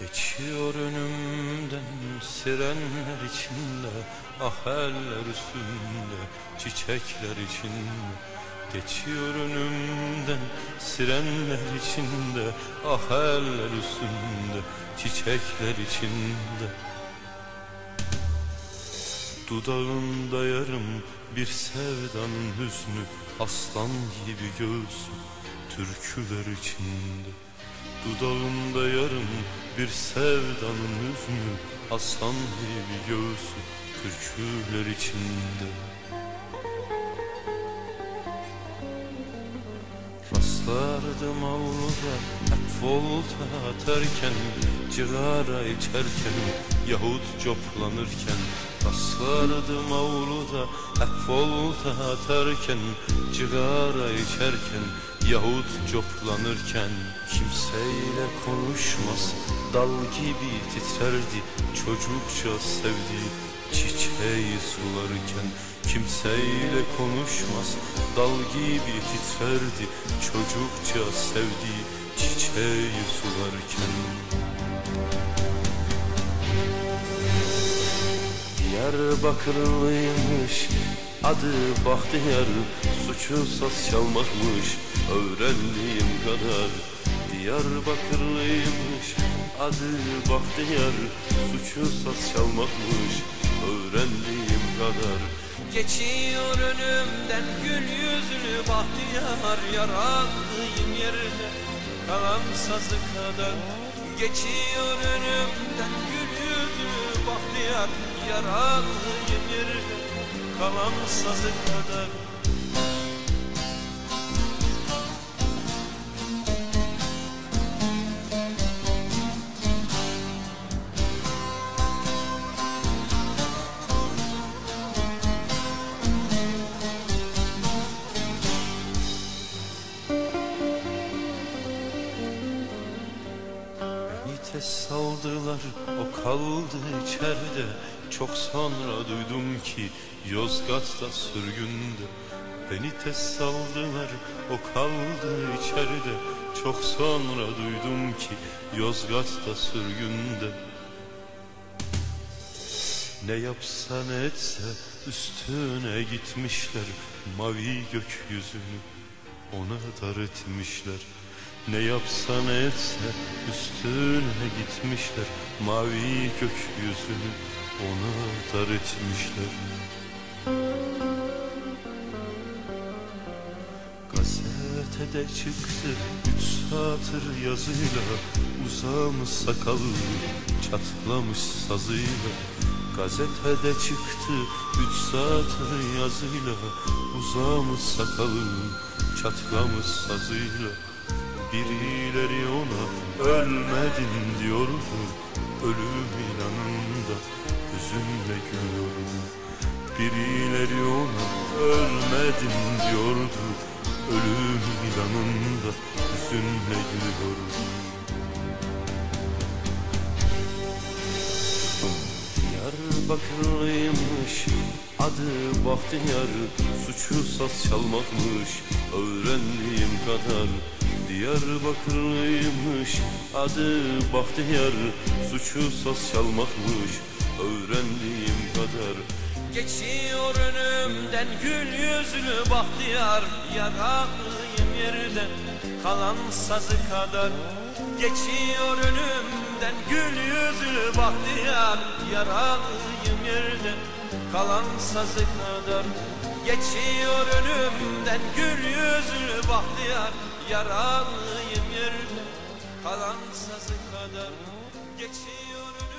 Geçiyor önümden sirenler içinde Ah eller üstünde çiçekler içinde. Geçiyor önümden sirenler içinde Ah eller üstünde çiçekler içinde. Dudağında yarım bir sevdanın hüznü Aslan gibi göğsü türküler içinde Dudağında yarım bir sevdanın hüznü Aslan gibi göğsü türküler içinde. Rastlardım avluda hep volta atarken Cigara içerken yahut coplanırken Rastlardım avluda hep volta atarken Cigara içerken yahut coplanırken. Kimseyle konuşmaz dal gibi titrerdi Çocukça sevdiği çiçeği sularken. Kimseyle konuşmaz dal gibi titrerdi Çocukça sevdiği çiçeği sularken Diyarbakırlıymış adı Bahtiyar. Suçu saz çalmakmış öğrendiğim kadar. Diyarbakırlıymış adı Bahtiyar. Suçu saz çalmakmış öğrendiğim kadar. Geçiyor önümden gül yüzlü bahtiyar. Yarandığım yerde kalan sazı kadar. Geçiyor önümden gül bahtiyar Yarandığım yerde kalan sazı kadar Tez saldılar. O kaldı içeride. Çok sonra duydum ki Yozgat'ta sürgünde Beni tez saldılar. O kaldı içeride. Çok sonra duydum ki Yozgat'ta sürgünde Ne yapsa ne etse üstüne gitmişler. Mavi gökyüzünü ona dar etmişler Ne yapsa ne etse üstüne gitmişler. Mavi gökyüzünü ona dar etmişler. Gazetede çıktı üç satır yazıyla. Uzamış sakalı çatlamış sazıyla. Gazetede çıktı üç satır yazıyla. Uzamış sakalı çatlamış sazıyla Birileri ona ölmedin diyordu. Ölüm ilanında hüzünle gülüyordu. Birileri ona ölmedin diyordu. Ölüm ilanında hüzünle gülüyordu. Diyarbakırlıymış adı Bahtiyar Suçu saz çalmakmış öğrendiğim kadar Diyarbakırlıymış adı Bahtiyar. Suçu saz çalmakmış öğrendiğim kadar. Geçiyor önümden gül yüzlü bahtiyar. Yaralıyım yerde kalan sazı kadar. Geçiyor önümden gül yüzlü bahtiyar. Yaralıyım yerde kalan sazı kadar. Geçiyor önümden gül yüzlü bahtiyar Yaralıyım yerde kalan sazı kadar. Geçiyor